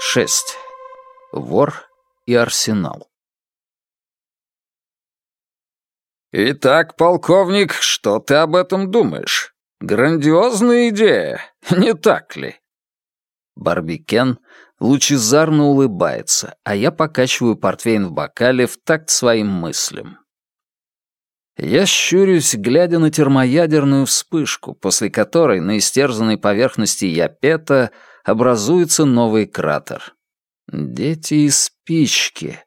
Шесть. Вор и арсенал. «Итак, полковник, что ты об этом думаешь? Грандиозная идея, не так ли?» Барбикен лучезарно улыбается, а я покачиваю портвейн в бокале в такт своим мыслям. Я щурюсь, глядя на термоядерную вспышку, после которой на истерзанной поверхности Япета образуется новый кратер. Дети и спички.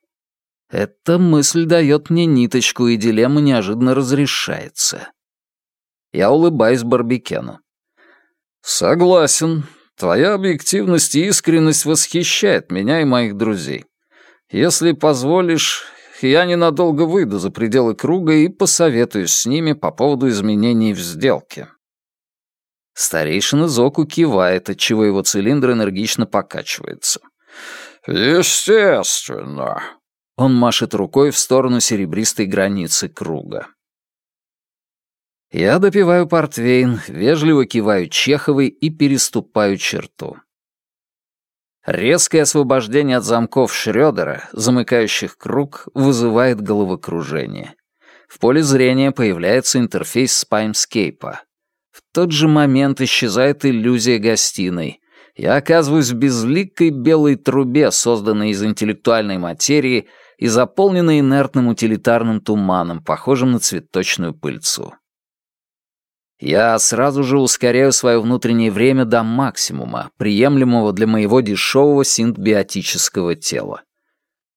Эта мысль дает мне ниточку, и дилемма неожиданно разрешается. Я улыбаюсь Барбикену. «Согласен. Твоя объективность и искренность восхищает меня и моих друзей. Если позволишь, я ненадолго выйду за пределы круга и посоветуюсь с ними по поводу изменений в сделке». Старейшина Зоку кивает, отчего его цилиндр энергично покачивается. «Естественно». Он машет рукой в сторону серебристой границы круга. Я допиваю портвейн, вежливо киваю Чеховой и переступаю черту. Резкое освобождение от замков Шрёдера, замыкающих круг, вызывает головокружение. В поле зрения появляется интерфейс спаймскейпа. В тот же момент исчезает иллюзия гостиной. Я оказываюсь в безликой белой трубе, созданной из интеллектуальной материи и заполненной инертным утилитарным туманом, похожим на цветочную пыльцу. Я сразу же ускоряю свое внутреннее время до максимума, приемлемого для моего дешевого синтбиотического тела.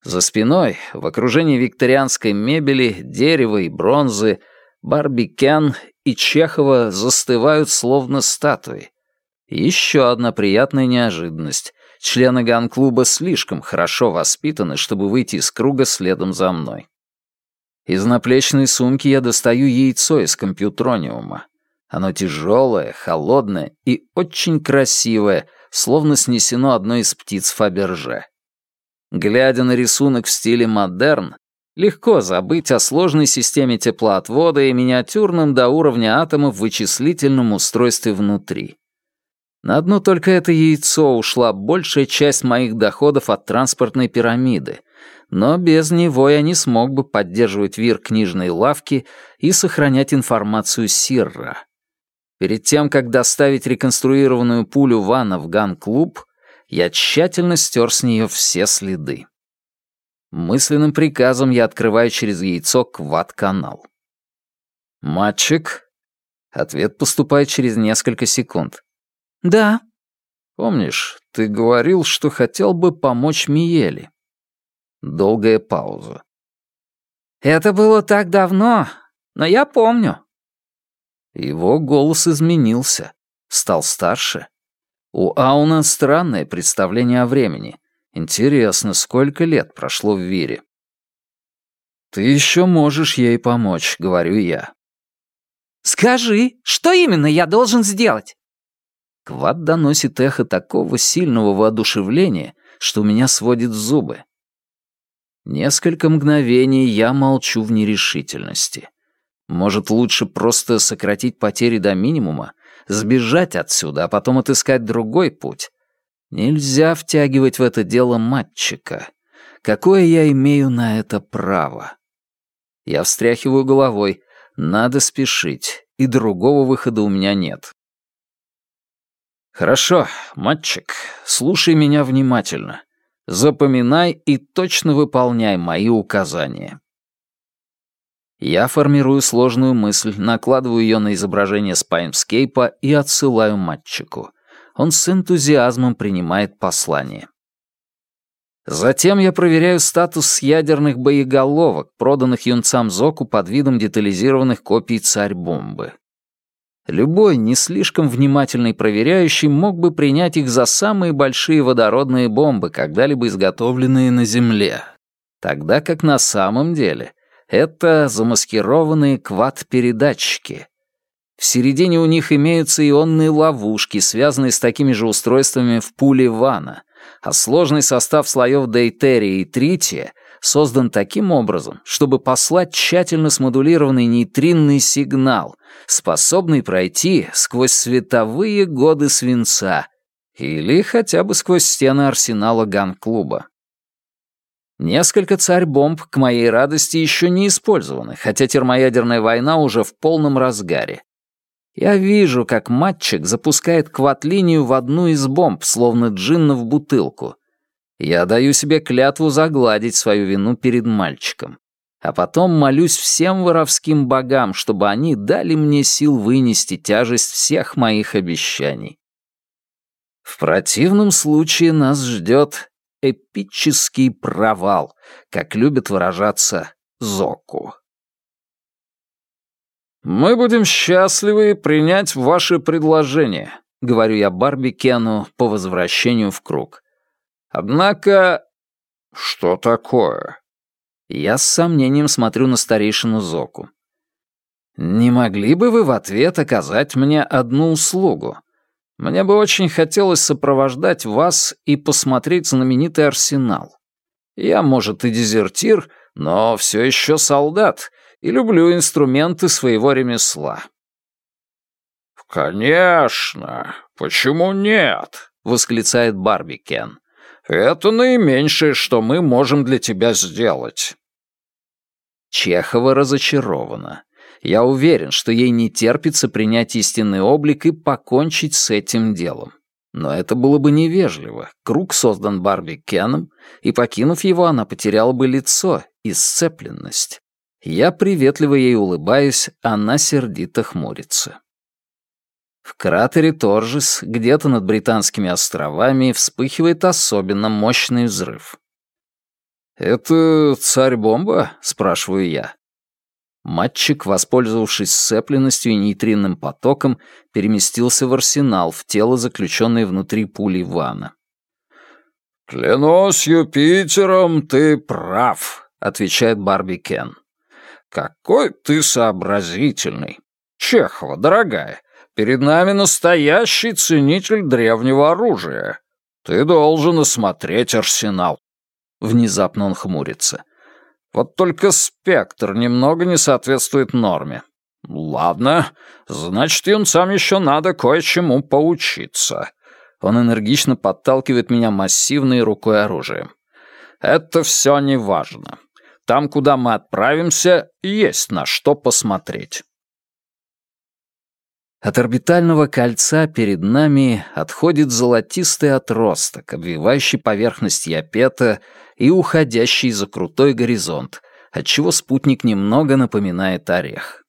За спиной, в окружении викторианской мебели, дерева и бронзы, Барби Кен и Чехова застывают словно статуи. Еще одна приятная неожиданность. Члены ган-клуба слишком хорошо воспитаны, чтобы выйти из круга следом за мной. Из наплечной сумки я достаю яйцо из компьютрониума. Оно тяжелое, холодное и очень красивое, словно снесено одной из птиц Фаберже. Глядя на рисунок в стиле модерн, Легко забыть о сложной системе теплоотвода и миниатюрном до уровня атома в вычислительном устройстве внутри. На одно только это яйцо ушла большая часть моих доходов от транспортной пирамиды, но без него я не смог бы поддерживать вир книжной лавки и сохранять информацию Сирра. Перед тем, как доставить реконструированную пулю Вана в ган-клуб, я тщательно стер с нее все следы. Мысленным приказом я открываю через яйцо квад-канал. «Мальчик?» Ответ поступает через несколько секунд. «Да». «Помнишь, ты говорил, что хотел бы помочь Миеле?» Долгая пауза. «Это было так давно, но я помню». Его голос изменился, стал старше. У Ауна странное представление о времени. Интересно, сколько лет прошло в Вире? «Ты еще можешь ей помочь», — говорю я. «Скажи, что именно я должен сделать?» Квад доносит эхо такого сильного воодушевления, что у меня сводит зубы. Несколько мгновений я молчу в нерешительности. Может, лучше просто сократить потери до минимума, сбежать отсюда, а потом отыскать другой путь, Нельзя втягивать в это дело матчика. Какое я имею на это право? Я встряхиваю головой. Надо спешить, и другого выхода у меня нет. Хорошо, матчик, слушай меня внимательно. Запоминай и точно выполняй мои указания. Я формирую сложную мысль, накладываю ее на изображение спаймскейпа и отсылаю матчику он с энтузиазмом принимает послание. Затем я проверяю статус ядерных боеголовок, проданных юнцам Зоку под видом детализированных копий царь-бомбы. Любой не слишком внимательный проверяющий мог бы принять их за самые большие водородные бомбы, когда-либо изготовленные на Земле. Тогда как на самом деле это замаскированные квад-передатчики, в середине у них имеются ионные ловушки, связанные с такими же устройствами в пуле Вана, а сложный состав слоев дейтерия и трития создан таким образом, чтобы послать тщательно смодулированный нейтринный сигнал, способный пройти сквозь световые годы свинца или хотя бы сквозь стены арсенала ган-клуба. Несколько царь-бомб, к моей радости, еще не использованы, хотя термоядерная война уже в полном разгаре. Я вижу, как матчик запускает кватлинию в одну из бомб, словно джинна в бутылку. Я даю себе клятву загладить свою вину перед мальчиком. А потом молюсь всем воровским богам, чтобы они дали мне сил вынести тяжесть всех моих обещаний. В противном случае нас ждет эпический провал, как любит выражаться Зоку. «Мы будем счастливы принять ваше предложение», — говорю я Барби Кену по возвращению в круг. «Однако...» «Что такое?» Я с сомнением смотрю на старейшину Зоку. «Не могли бы вы в ответ оказать мне одну услугу? Мне бы очень хотелось сопровождать вас и посмотреть знаменитый арсенал. Я, может, и дезертир, но все еще солдат и люблю инструменты своего ремесла». «Конечно! Почему нет?» — восклицает Барби Кен. «Это наименьшее, что мы можем для тебя сделать». Чехова разочарована. Я уверен, что ей не терпится принять истинный облик и покончить с этим делом. Но это было бы невежливо. Круг создан Барби Кеном, и, покинув его, она потеряла бы лицо и сцепленность. Я приветливо ей улыбаюсь, она сердито хмурится. В кратере Торжес, где-то над Британскими островами, вспыхивает особенно мощный взрыв. «Это царь-бомба?» — спрашиваю я. Матчик, воспользовавшись сцепленностью и нейтринным потоком, переместился в арсенал, в тело, заключенное внутри пули Вана. «Клянусь Юпитером, ты прав», — отвечает Барби Кен. «Какой ты сообразительный! Чехова, дорогая, перед нами настоящий ценитель древнего оружия. Ты должен осмотреть арсенал». Внезапно он хмурится. Вот только спектр немного не соответствует норме. Ладно, значит, юнцам еще надо кое-чему поучиться. Он энергично подталкивает меня массивной рукой оружием. Это все не важно. Там, куда мы отправимся, есть на что посмотреть. От орбитального кольца перед нами отходит золотистый отросток, обвивающий поверхность Япета и уходящий за крутой горизонт, отчего спутник немного напоминает орех.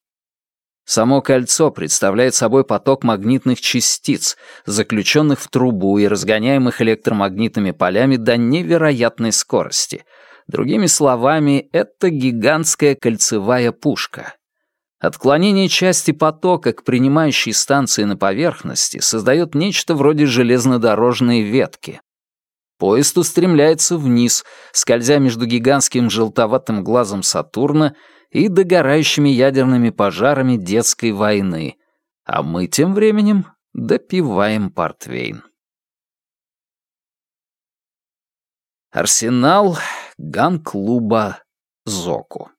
Само кольцо представляет собой поток магнитных частиц, заключенных в трубу и разгоняемых электромагнитными полями до невероятной скорости. Другими словами, это гигантская кольцевая пушка. Отклонение части потока к принимающей станции на поверхности создает нечто вроде железнодорожной ветки. Поезд устремляется вниз, скользя между гигантским желтоватым глазом Сатурна и догорающими ядерными пожарами детской войны, а мы тем временем допиваем портвейн. Арсенал ган-клуба «Зоку».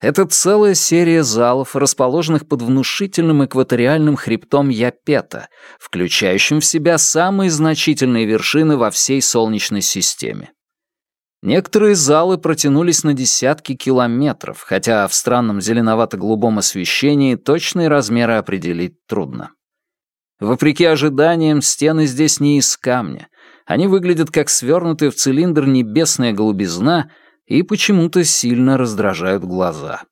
Это целая серия залов, расположенных под внушительным экваториальным хребтом Япета, включающим в себя самые значительные вершины во всей Солнечной системе. Некоторые залы протянулись на десятки километров, хотя в странном зеленовато-голубом освещении точные размеры определить трудно. Вопреки ожиданиям, стены здесь не из камня. Они выглядят как свернутая в цилиндр небесная голубизна — и почему-то сильно раздражают глаза.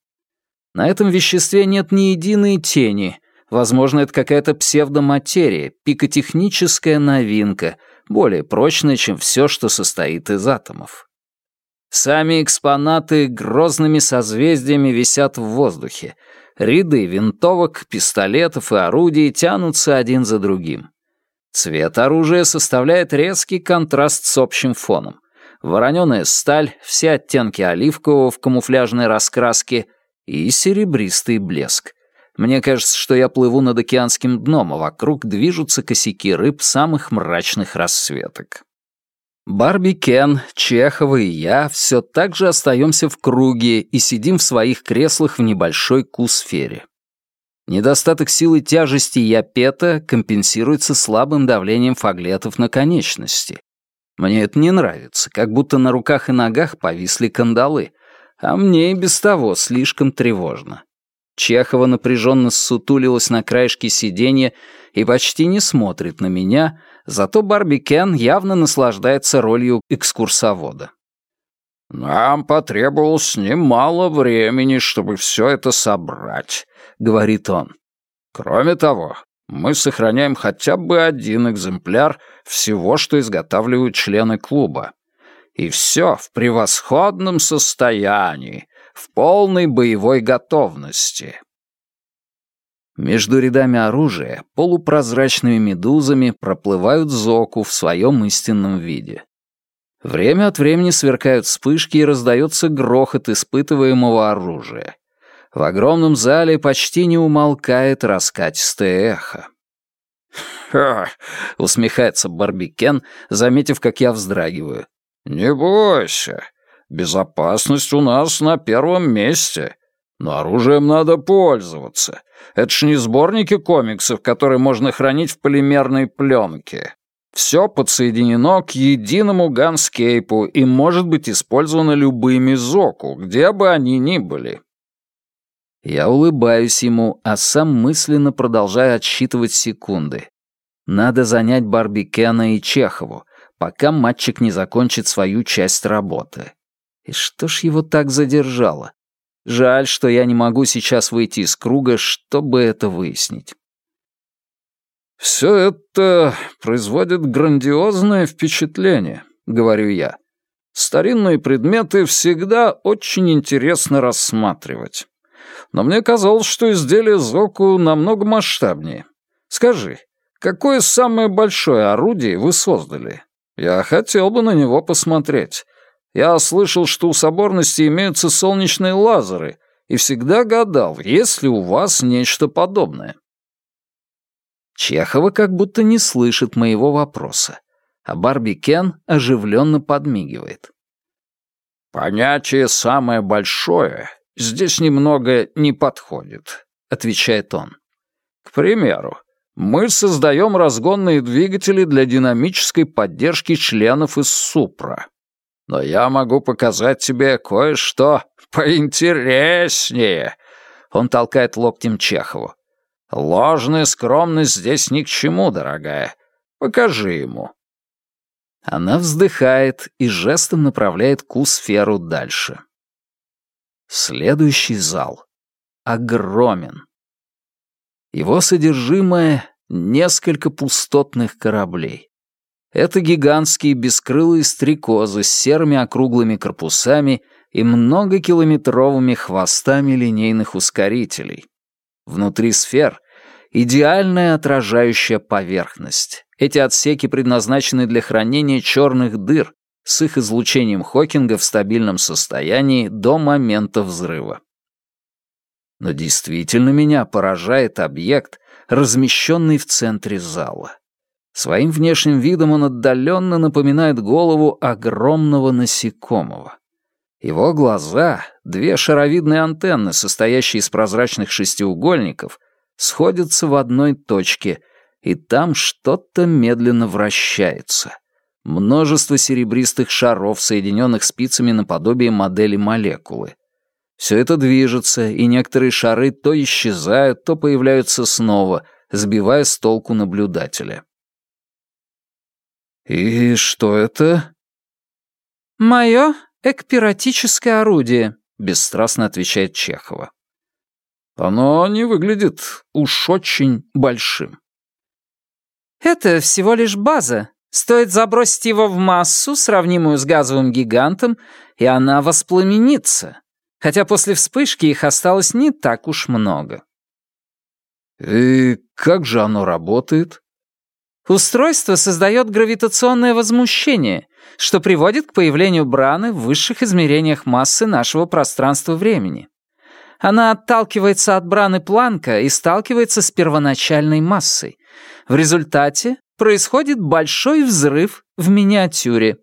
На этом веществе нет ни единой тени. Возможно, это какая-то псевдоматерия, пикотехническая новинка, более прочная, чем все, что состоит из атомов. Сами экспонаты грозными созвездиями висят в воздухе. Ряды винтовок, пистолетов и орудий тянутся один за другим. Цвет оружия составляет резкий контраст с общим фоном вороненая сталь, все оттенки оливкового в камуфляжной раскраске и серебристый блеск. Мне кажется, что я плыву над океанским дном, а вокруг движутся косяки рыб самых мрачных расцветок. Барби Кен, Чехова и я все так же остаемся в круге и сидим в своих креслах в небольшой кусфере. Недостаток силы тяжести япета компенсируется слабым давлением фаглетов на конечности. Мне это не нравится, как будто на руках и ногах повисли кандалы, а мне и без того слишком тревожно. Чехова напряженно ссутулилась на краешке сиденья и почти не смотрит на меня, зато Барби Кен явно наслаждается ролью экскурсовода. «Нам потребовалось немало времени, чтобы все это собрать», — говорит он. «Кроме того, мы сохраняем хотя бы один экземпляр всего, что изготавливают члены клуба. И все в превосходном состоянии, в полной боевой готовности. Между рядами оружия полупрозрачными медузами проплывают зоку в своем истинном виде. Время от времени сверкают вспышки и раздается грохот испытываемого оружия. В огромном зале почти не умолкает раскатистое эхо. «Ха!» — усмехается Барбикен, заметив, как я вздрагиваю. «Не бойся. Безопасность у нас на первом месте. Но оружием надо пользоваться. Это ж не сборники комиксов, которые можно хранить в полимерной пленке. Все подсоединено к единому ганскейпу и может быть использовано любыми зоку, где бы они ни были. Я улыбаюсь ему, а сам мысленно продолжаю отсчитывать секунды. Надо занять Барби Кена и Чехову, пока мальчик не закончит свою часть работы. И что ж его так задержало? Жаль, что я не могу сейчас выйти из круга, чтобы это выяснить. «Все это производит грандиозное впечатление», — говорю я. «Старинные предметы всегда очень интересно рассматривать. Но мне казалось, что изделие Зоку намного масштабнее. Скажи, какое самое большое орудие вы создали? Я хотел бы на него посмотреть. Я слышал, что у соборности имеются солнечные лазеры, и всегда гадал, есть ли у вас нечто подобное. Чехова как будто не слышит моего вопроса, а Барби Кен оживленно подмигивает. «Понятие «самое большое» здесь немного не подходит», — отвечает он. «К примеру, мы создаем разгонные двигатели для динамической поддержки членов из Супра. Но я могу показать тебе кое-что поинтереснее. Он толкает локтем Чехову. Ложная скромность здесь ни к чему, дорогая. Покажи ему. Она вздыхает и жестом направляет Ку-сферу дальше. Следующий зал огромен. Его содержимое — несколько пустотных кораблей. Это гигантские бескрылые стрекозы с серыми округлыми корпусами и многокилометровыми хвостами линейных ускорителей. Внутри сфер — идеальная отражающая поверхность. Эти отсеки предназначены для хранения черных дыр с их излучением Хокинга в стабильном состоянии до момента взрыва. Но действительно меня поражает объект, размещенный в центре зала. Своим внешним видом он отдаленно напоминает голову огромного насекомого. Его глаза, две шаровидные антенны, состоящие из прозрачных шестиугольников, сходятся в одной точке, и там что-то медленно вращается. Множество серебристых шаров, соединенных спицами наподобие модели молекулы. Все это движется, и некоторые шары то исчезают, то появляются снова, сбивая с толку наблюдателя. «И что это?» «Мое экпиратическое орудие», — бесстрастно отвечает Чехова. «Оно не выглядит уж очень большим». «Это всего лишь база. Стоит забросить его в массу, сравнимую с газовым гигантом, и она воспламенится. Хотя после вспышки их осталось не так уж много». «И как же оно работает?» Устройство создает гравитационное возмущение, что приводит к появлению браны в высших измерениях массы нашего пространства-времени. Она отталкивается от браны Планка и сталкивается с первоначальной массой. В результате происходит большой взрыв в миниатюре.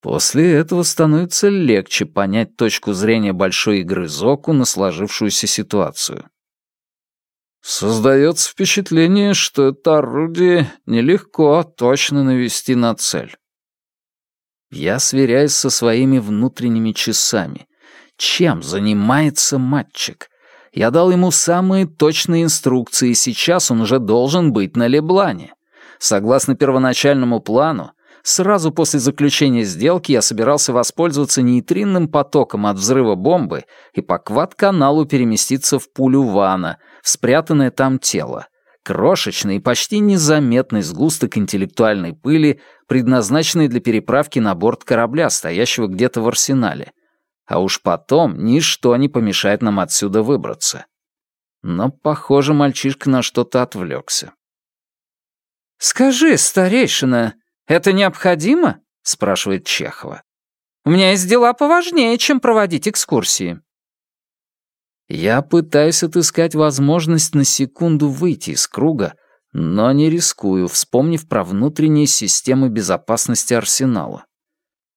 После этого становится легче понять точку зрения большой игры Зоку на сложившуюся ситуацию. Создается впечатление, что это орудие нелегко точно навести на цель. Я сверяюсь со своими внутренними часами. Чем занимается мальчик? Я дал ему самые точные инструкции, и сейчас он уже должен быть на Леблане. Согласно первоначальному плану, Сразу после заключения сделки я собирался воспользоваться нейтринным потоком от взрыва бомбы и по квад-каналу переместиться в пулю Вана, в спрятанное там тело. Крошечный и почти незаметный сгусток интеллектуальной пыли, предназначенный для переправки на борт корабля, стоящего где-то в арсенале. А уж потом ничто не помешает нам отсюда выбраться. Но, похоже, мальчишка на что-то отвлекся. «Скажи, старейшина, «Это необходимо?» — спрашивает Чехова. «У меня есть дела поважнее, чем проводить экскурсии». Я пытаюсь отыскать возможность на секунду выйти из круга, но не рискую, вспомнив про внутренние системы безопасности арсенала.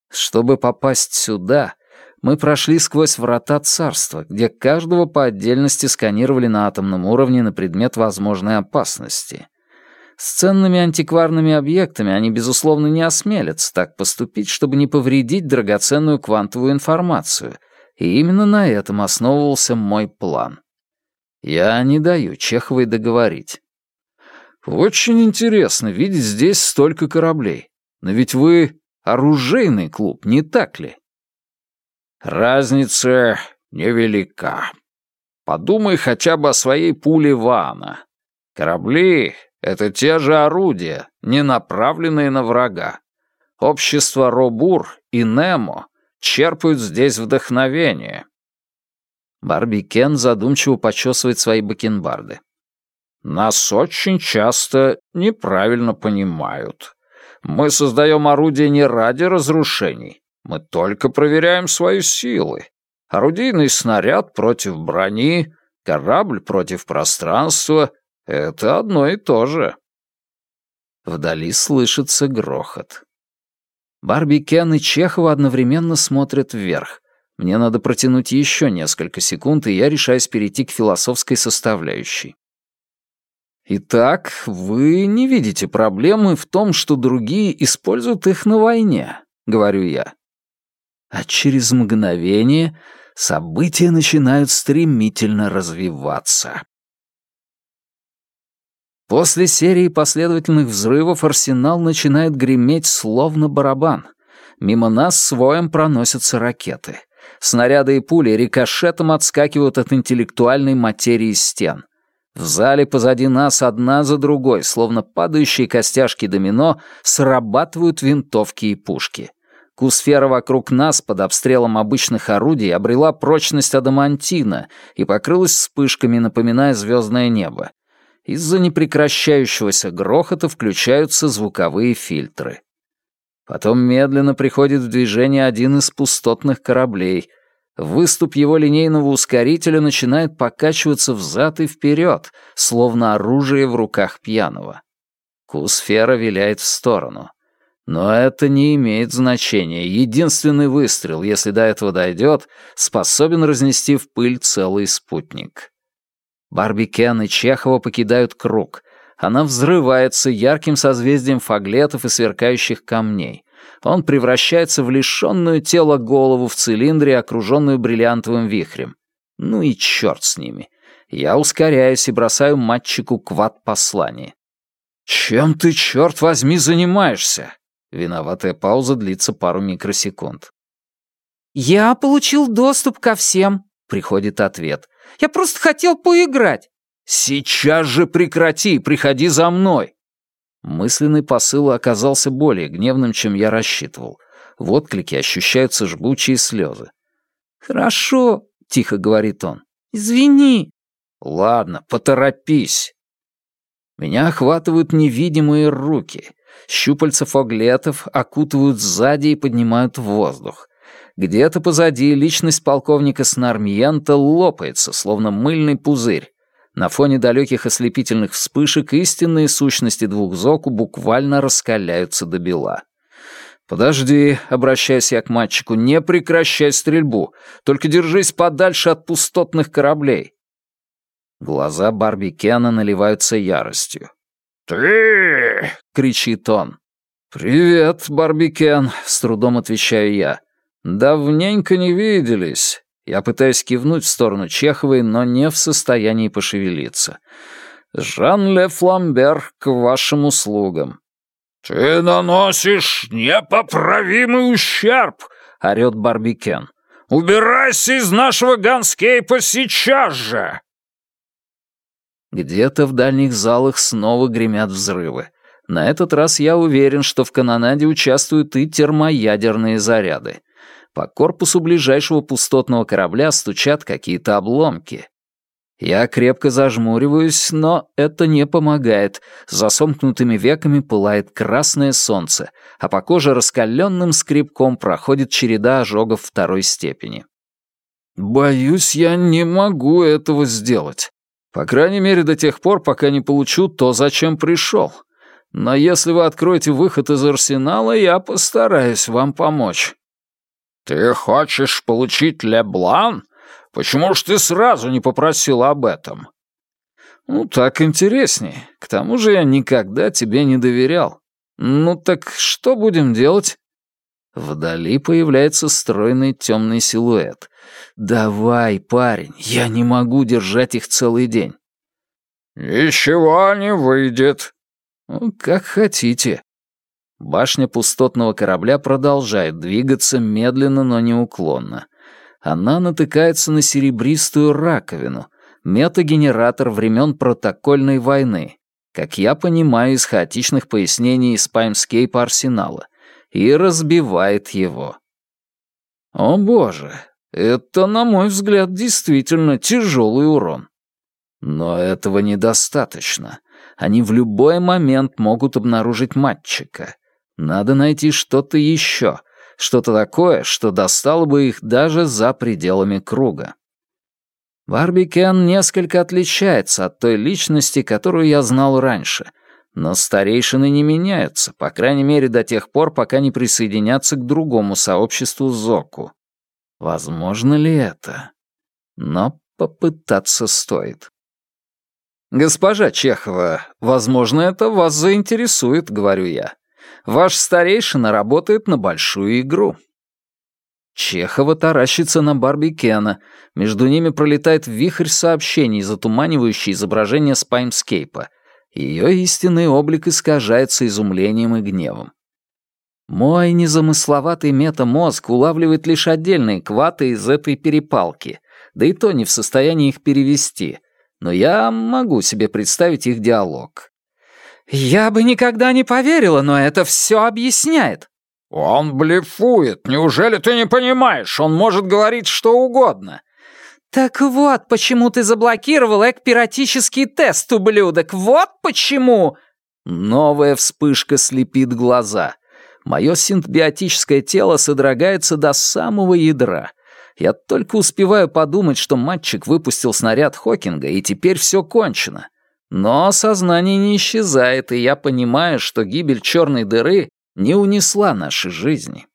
Чтобы попасть сюда, мы прошли сквозь врата царства, где каждого по отдельности сканировали на атомном уровне на предмет возможной опасности. С ценными антикварными объектами они, безусловно, не осмелятся так поступить, чтобы не повредить драгоценную квантовую информацию, и именно на этом основывался мой план. Я не даю Чеховой договорить. «Очень интересно видеть здесь столько кораблей. Но ведь вы оружейный клуб, не так ли?» «Разница невелика. Подумай хотя бы о своей пуле Вана. Корабли это те же орудия, не направленные на врага. Общество Робур и Немо черпают здесь вдохновение. Барби Кен задумчиво почесывает свои бакенбарды. Нас очень часто неправильно понимают. Мы создаем орудия не ради разрушений. Мы только проверяем свои силы. Орудийный снаряд против брони, корабль против пространства — это одно и то же. Вдали слышится грохот. Барби Кен и Чехова одновременно смотрят вверх. Мне надо протянуть еще несколько секунд, и я решаюсь перейти к философской составляющей. Итак, вы не видите проблемы в том, что другие используют их на войне, говорю я. А через мгновение события начинают стремительно развиваться. После серии последовательных взрывов арсенал начинает греметь словно барабан. Мимо нас с воем проносятся ракеты. Снаряды и пули рикошетом отскакивают от интеллектуальной материи стен. В зале позади нас одна за другой, словно падающие костяшки домино, срабатывают винтовки и пушки. Кусфера вокруг нас под обстрелом обычных орудий обрела прочность адамантина и покрылась вспышками, напоминая звездное небо. Из-за непрекращающегося грохота включаются звуковые фильтры. Потом медленно приходит в движение один из пустотных кораблей. Выступ его линейного ускорителя начинает покачиваться взад и вперед, словно оружие в руках пьяного. Кусфера виляет в сторону. Но это не имеет значения. Единственный выстрел, если до этого дойдет, способен разнести в пыль целый спутник. Барби Кен и Чехова покидают круг. Она взрывается ярким созвездием фаглетов и сверкающих камней. Он превращается в лишенную тела голову в цилиндре, окруженную бриллиантовым вихрем. Ну и черт с ними. Я ускоряюсь и бросаю матчику квад-послание. «Чем ты, черт возьми, занимаешься?» Виноватая пауза длится пару микросекунд. «Я получил доступ ко всем», — приходит ответ. Я просто хотел поиграть». «Сейчас же прекрати, приходи за мной!» Мысленный посыл оказался более гневным, чем я рассчитывал. В отклике ощущаются жгучие слезы. «Хорошо», — тихо говорит он. «Извини». «Ладно, поторопись». Меня охватывают невидимые руки. Щупальца фоглетов окутывают сзади и поднимают в воздух. Где-то позади личность полковника Снармиента лопается, словно мыльный пузырь. На фоне далеких ослепительных вспышек истинные сущности двух Зоку буквально раскаляются до бела. «Подожди», — обращаясь я к мальчику, — «не прекращай стрельбу, только держись подальше от пустотных кораблей». Глаза Барби Кена наливаются яростью. «Ты!» — кричит он. «Привет, Барби Кен», — с трудом отвечаю я. «Давненько не виделись». Я пытаюсь кивнуть в сторону Чеховой, но не в состоянии пошевелиться. «Жан-Ле Фламбер, к вашим услугам». «Ты наносишь непоправимый ущерб!» — орёт Барбикен. «Убирайся из нашего ганскейпа сейчас же!» Где-то в дальних залах снова гремят взрывы. На этот раз я уверен, что в канонаде участвуют и термоядерные заряды. По корпусу ближайшего пустотного корабля стучат какие-то обломки. Я крепко зажмуриваюсь, но это не помогает. За сомкнутыми веками пылает красное солнце, а по коже раскаленным скребком проходит череда ожогов второй степени. Боюсь, я не могу этого сделать. По крайней мере, до тех пор, пока не получу то, зачем пришел. Но если вы откроете выход из арсенала, я постараюсь вам помочь. «Ты хочешь получить Леблан? Почему ж ты сразу не попросил об этом?» «Ну, так интереснее. К тому же я никогда тебе не доверял. Ну так что будем делать?» Вдали появляется стройный темный силуэт. «Давай, парень, я не могу держать их целый день». «Ничего не выйдет». «Ну, как хотите. Башня пустотного корабля продолжает двигаться медленно, но неуклонно. Она натыкается на серебристую раковину, метагенератор времен протокольной войны, как я понимаю из хаотичных пояснений из Паймскейпа Арсенала, и разбивает его. О боже, это, на мой взгляд, действительно тяжелый урон. Но этого недостаточно. Они в любой момент могут обнаружить мальчика. Надо найти что-то еще, что-то такое, что достало бы их даже за пределами круга. Барби Кен несколько отличается от той личности, которую я знал раньше, но старейшины не меняются, по крайней мере до тех пор, пока не присоединятся к другому сообществу Зоку. Возможно ли это? Но попытаться стоит. «Госпожа Чехова, возможно, это вас заинтересует», — говорю я. Ваш старейшина работает на большую игру». Чехова таращится на Барби Кена. Между ними пролетает вихрь сообщений, затуманивающий изображение спаймскейпа. Ее истинный облик искажается изумлением и гневом. Мой незамысловатый метамозг улавливает лишь отдельные кваты из этой перепалки, да и то не в состоянии их перевести, но я могу себе представить их диалог. «Я бы никогда не поверила, но это все объясняет». «Он блефует. Неужели ты не понимаешь? Он может говорить что угодно». «Так вот, почему ты заблокировал экпиратический тест, ублюдок. Вот почему!» Новая вспышка слепит глаза. Мое синтбиотическое тело содрогается до самого ядра. Я только успеваю подумать, что мальчик выпустил снаряд Хокинга, и теперь все кончено. Но сознание не исчезает, и я понимаю, что гибель черной дыры не унесла нашей жизни.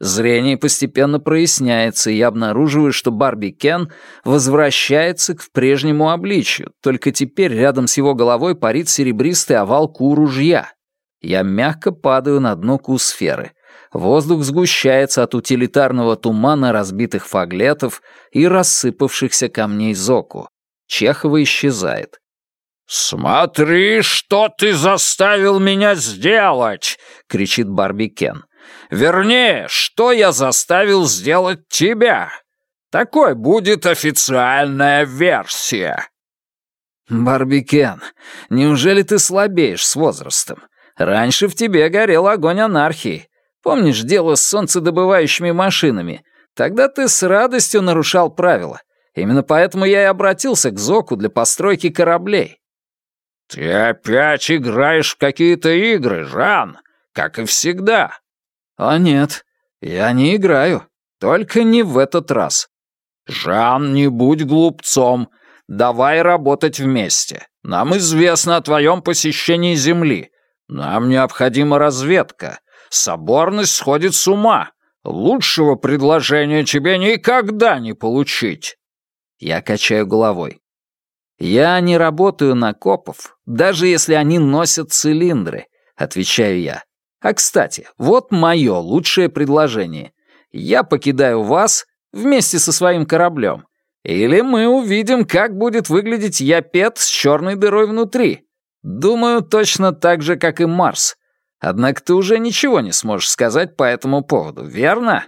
Зрение постепенно проясняется, и я обнаруживаю, что Барби Кен возвращается к прежнему обличию, только теперь рядом с его головой парит серебристый овал ку-ружья. Я мягко падаю на дно ку-сферы. Воздух сгущается от утилитарного тумана разбитых фаглетов и рассыпавшихся камней Зоку. Чехова исчезает. «Смотри, что ты заставил меня сделать!» — кричит Барби Кен. «Вернее, что я заставил сделать тебя. Такой будет официальная версия». «Барби Кен, неужели ты слабеешь с возрастом? Раньше в тебе горел огонь анархии. Помнишь дело с солнцедобывающими машинами? Тогда ты с радостью нарушал правила. Именно поэтому я и обратился к Зоку для постройки кораблей. «Ты опять играешь в какие-то игры, Жан, как и всегда». «О нет, я не играю, только не в этот раз». «Жан, не будь глупцом. Давай работать вместе. Нам известно о твоем посещении Земли. Нам необходима разведка. Соборность сходит с ума. Лучшего предложения тебе никогда не получить. Я качаю головой. Я не работаю на копов, даже если они носят цилиндры, отвечаю я. А кстати, вот мое лучшее предложение. Я покидаю вас вместе со своим кораблем. Или мы увидим, как будет выглядеть Япет с черной дырой внутри. Думаю, точно так же, как и Марс. Однако ты уже ничего не сможешь сказать по этому поводу, верно?»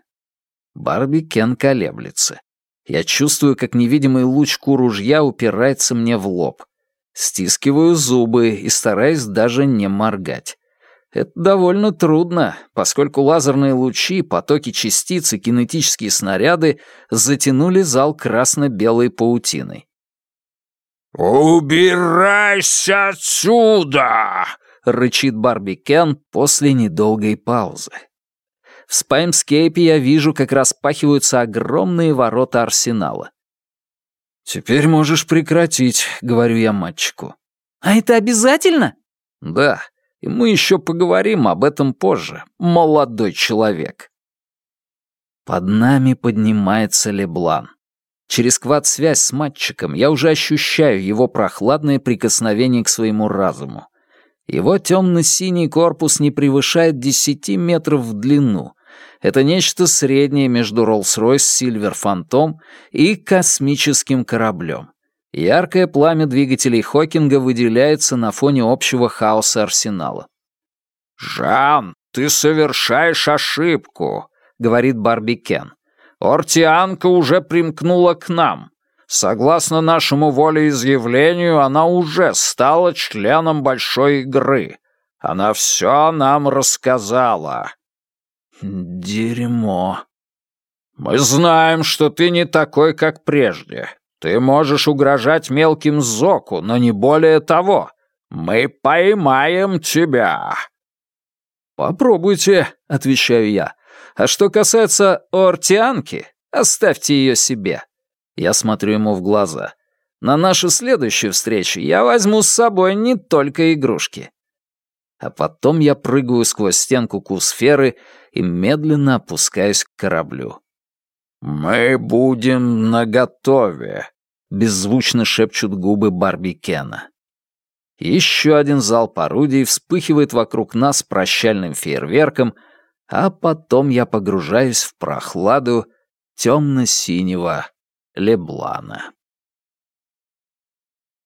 Барби Кен колеблется. Я чувствую, как невидимый лучку ружья упирается мне в лоб. Стискиваю зубы и стараюсь даже не моргать. Это довольно трудно, поскольку лазерные лучи, потоки частиц и кинетические снаряды затянули зал красно-белой паутиной. «Убирайся отсюда!» — рычит Барби Кен после недолгой паузы. В спаймскейпе я вижу, как распахиваются огромные ворота арсенала. «Теперь можешь прекратить», — говорю я мальчику. «А это обязательно?» «Да, и мы еще поговорим об этом позже, молодой человек». Под нами поднимается Леблан. Через квад-связь с мальчиком я уже ощущаю его прохладное прикосновение к своему разуму. Его темно-синий корпус не превышает 10 метров в длину. Это нечто среднее между Rolls-Royce Silver Phantom и космическим кораблем. Яркое пламя двигателей Хокинга выделяется на фоне общего хаоса арсенала. «Жан, ты совершаешь ошибку», — говорит Барби Кен. «Ортианка уже примкнула к нам. Согласно нашему волеизъявлению, она уже стала членом большой игры. Она все нам рассказала». «Дерьмо». «Мы знаем, что ты не такой, как прежде. Ты можешь угрожать мелким Зоку, но не более того. Мы поймаем тебя». «Попробуйте», — отвечаю я. «А что касается Ортианки, оставьте ее себе». Я смотрю ему в глаза. На нашу следующую встречу я возьму с собой не только игрушки. А потом я прыгаю сквозь стенку кусферы и медленно опускаюсь к кораблю. «Мы будем наготове», — беззвучно шепчут губы Барби Кена. Еще один залп орудий вспыхивает вокруг нас прощальным фейерверком, а потом я погружаюсь в прохладу темно-синего Леблана.